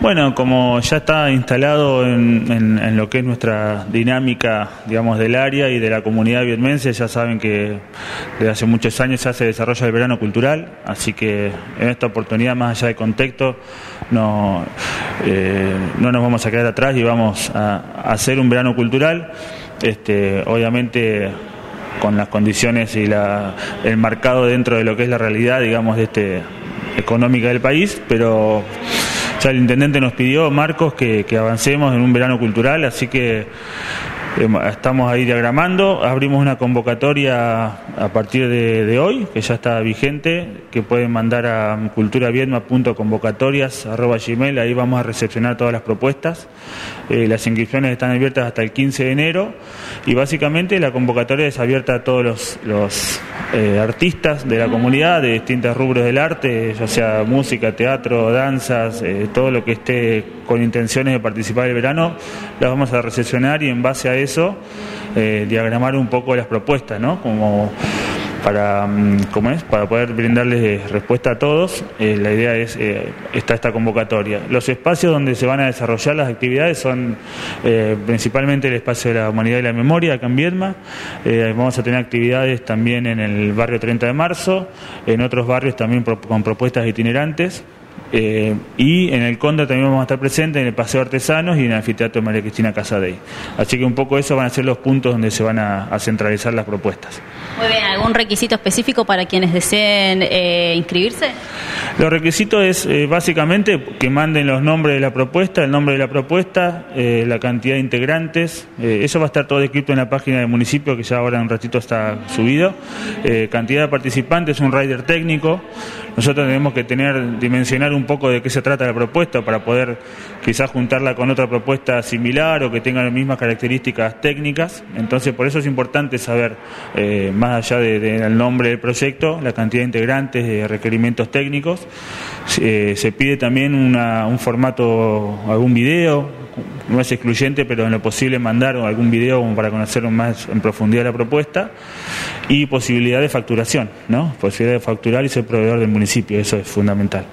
Bueno, como ya está instalado en, lo que es nuestra dinámica, digamos, del área y de la comunidad vietmense, ya saben que desde hace muchos años ya se desarrolla el verano cultural, así que en esta oportunidad, más allá de contexto, no, eh, no nos vamos a quedar atrás y vamos a, hacer un verano cultural. Este, obviamente con las condiciones y la, el marcado dentro de lo que es la realidad, digamos, de este económica del país, pero ya el intendente nos pidió, Marcos, que, avancemos en un verano cultural, así que estamos ahí diagramando, abrimos una convocatoria a partir de, hoy, que ya está vigente, que pueden mandar a culturavietma.convocatorias.gmail, ahí vamos a recepcionar todas las propuestas. Eh, las inscripciones están abiertas hasta el 15 de enero y básicamente la convocatoria es abierta a todos los, los eh, artistas de la comunidad de distintos rubros del arte, ya sea música, teatro, danzas, eh, todo lo que esté con intenciones de participar el verano, las vamos a recepcionar y en base a eso eh, diagramar un poco las propuestas, ¿no? Como para, mm, ¿cómo es? para poder brindarles respuesta a todos. Eh, la idea es, eh, está esta convocatoria. Los espacios donde se van a desarrollar las actividades son eh, principalmente el espacio de la humanidad y la memoria, acá en Viedma. vamos a tener actividades también en el barrio 30 de marzo, en otros barrios también con propuestas itinerantes. Eh, y en el Conde también vamos a estar presentes en el Paseo Artesanos y en el Anfiteatro María Cristina Casadei. Así que un poco eso van a ser los puntos donde se van a, centralizar las propuestas. Muy bien, ¿algún requisito específico para quienes deseen eh, inscribirse? Los requisitos es eh, básicamente que manden los nombres de la propuesta, el nombre de la propuesta, la cantidad de integrantes. eso va a estar todo escrito en la página del municipio que ya ahora en un ratito está subido. cantidad de participantes, un rider técnico. Nosotros tenemos que tener, un poco de qué se trata la propuesta para poder quizás juntarla con otra propuesta similar o que tenga las mismas características técnicas. Entonces, por eso es importante saber, eh, más allá del nombre del proyecto, la cantidad de integrantes, de requerimientos técnicos. Eh, se pide también un formato, algún video, no es excluyente, pero en lo posible mandar algún video para conocer más en profundidad la propuesta y posibilidad de facturación, ¿no? Posibilidad de facturar y ser proveedor del municipio, eso es fundamental.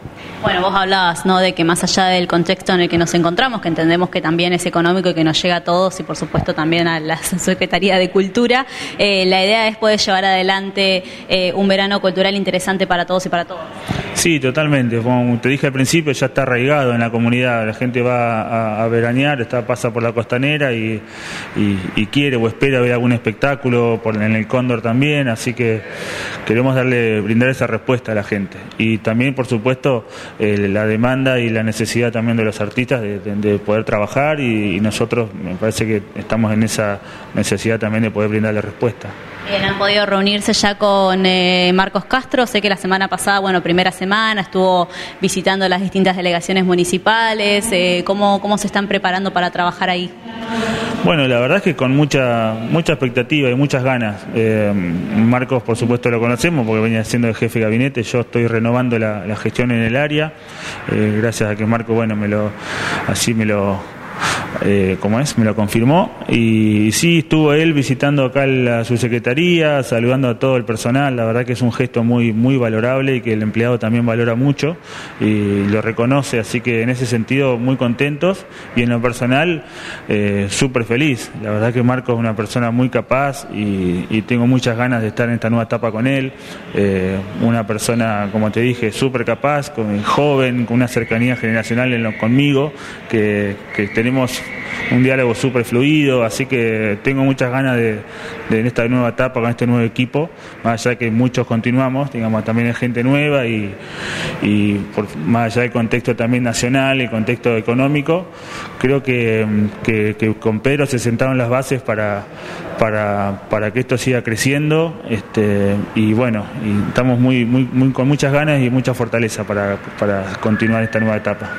Bueno, vos hablabas, ¿no? De que más allá del contexto en el que nos encontramos, que entendemos que también es económico y que nos llega a todos y por supuesto también a la Secretaría de Cultura, eh, la idea es poder llevar adelante eh, un verano cultural interesante para todos y para todos. Sí, totalmente. Como te dije al principio, ya está arraigado en la comunidad. La gente va a, veranear, está pasa por la costanera y, quiere o espera ver algún espectáculo por, en el Cóndor también. Así que queremos darle brindar esa respuesta a la gente. Y también, por supuesto, la demanda y la necesidad también de los artistas de, poder trabajar y, nosotros me parece que estamos en esa necesidad también de poder brindarle respuesta. Bien, han podido reunirse ya con eh, Marcos Castro. Sé que la semana pasada, bueno, primera semana, estuvo visitando las distintas delegaciones municipales. Eh, ¿cómo, ¿Cómo se están preparando para trabajar ahí? Bueno, la verdad es que con mucha mucha expectativa y muchas ganas. Eh, Marcos, por supuesto, lo conocemos porque venía siendo el jefe de gabinete. Yo estoy renovando la, la gestión en el área. gracias a que Marcos, bueno, me lo así me lo eh, como es, me lo confirmó. Y sí, estuvo él visitando acá la subsecretaría, saludando a todo el personal. La verdad que es un gesto muy, muy valorable y que el empleado también valora mucho y lo reconoce. Así que en ese sentido, muy contentos. Y en lo personal, eh, súper feliz. La verdad que Marco es una persona muy capaz y, tengo muchas ganas de estar en esta nueva etapa con él. Eh, una persona, como te dije, súper capaz, con, joven, con una cercanía generacional en lo, conmigo, que, que tenemos un diálogo súper fluido, así que tengo muchas ganas de, en esta nueva etapa con este nuevo equipo, más allá de que muchos continuamos, digamos, también hay gente nueva y, por, más allá del contexto también nacional y contexto económico, creo que, con Pedro se sentaron las bases para, para, que esto siga creciendo este, y bueno, y estamos muy, muy, muy, con muchas ganas y mucha fortaleza para, para continuar esta nueva etapa.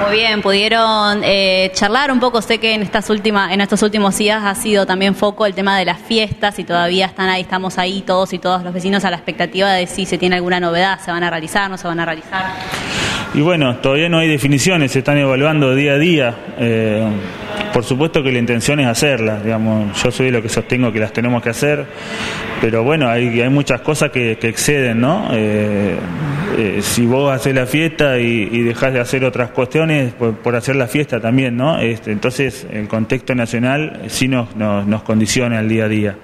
Muy bien, pudieron eh, charlar un poco. Sé que en estas últimas, en estos últimos días ha sido también foco el tema de las fiestas y todavía están ahí, estamos ahí todos y todos los vecinos a la expectativa de si se tiene alguna novedad, se van a realizar, no se van a realizar. Y bueno, todavía no hay definiciones, se están evaluando día a día. Eh, por supuesto que la intención es hacerlas, digamos, yo soy lo que sostengo que las tenemos que hacer, pero bueno, hay, hay muchas cosas que, exceden, ¿no? Eh, eh, si vos haces la fiesta y, y dejás de hacer otras cuestiones por, hacer la fiesta también, ¿no? Este, entonces el contexto nacional sí nos, nos, condiciona el día a día,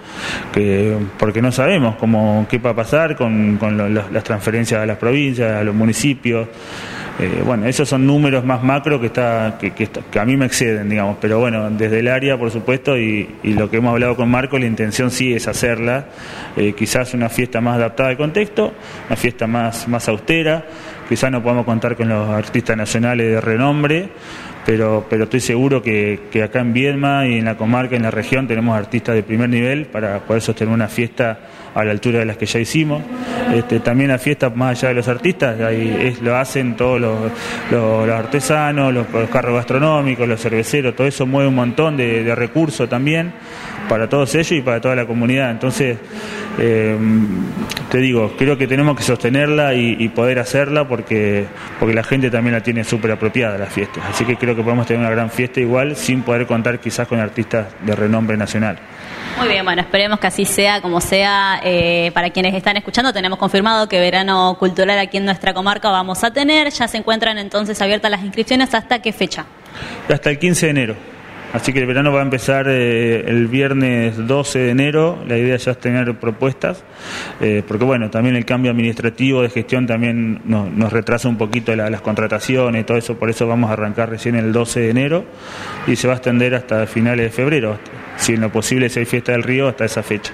que, porque no sabemos cómo, qué va a pasar con, con las transferencias a las provincias, a los municipios. Eh, bueno, esos son números más macro que, está, que, a mí me exceden, digamos, pero bueno, desde el área, por supuesto, y, lo que hemos hablado con Marco, la intención sí es hacerla, eh, quizás una fiesta más adaptada al contexto, una fiesta más, más austera, quizás no podamos contar con los artistas nacionales de renombre, pero, pero estoy seguro que, que acá en Viedma y en la comarca, en la región, tenemos artistas de primer nivel para poder sostener una fiesta a la altura de las que ya hicimos. Este, también la fiesta, más allá de los artistas, ahí lo hacen todos los, artesanos, los, carros gastronómicos, los cerveceros, todo eso mueve un montón de, recursos también para todos ellos y para toda la comunidad. Entonces, eh, te digo, creo que tenemos que sostenerla y, poder hacerla porque, porque la gente también la tiene súper apropiada las fiestas. Así que creo que podemos tener una gran fiesta igual sin poder contar quizás con artistas de renombre nacional. Muy bien, bueno, esperemos que así sea, como sea. Eh, para quienes están escuchando, tenemos confirmado que verano cultural aquí en nuestra comarca vamos a tener. Ya se encuentran entonces abiertas las inscripciones. ¿Hasta qué fecha? Hasta el 15 de enero. Así que el verano va a empezar eh, el viernes 12 de enero. La idea ya es tener propuestas, eh, porque bueno, también el cambio administrativo de gestión también nos, retrasa un poquito las contrataciones y todo eso. Por eso vamos a arrancar recién el 12 de enero y se va a extender hasta finales de febrero, si en lo posible si hay fiesta del río hasta esa fecha.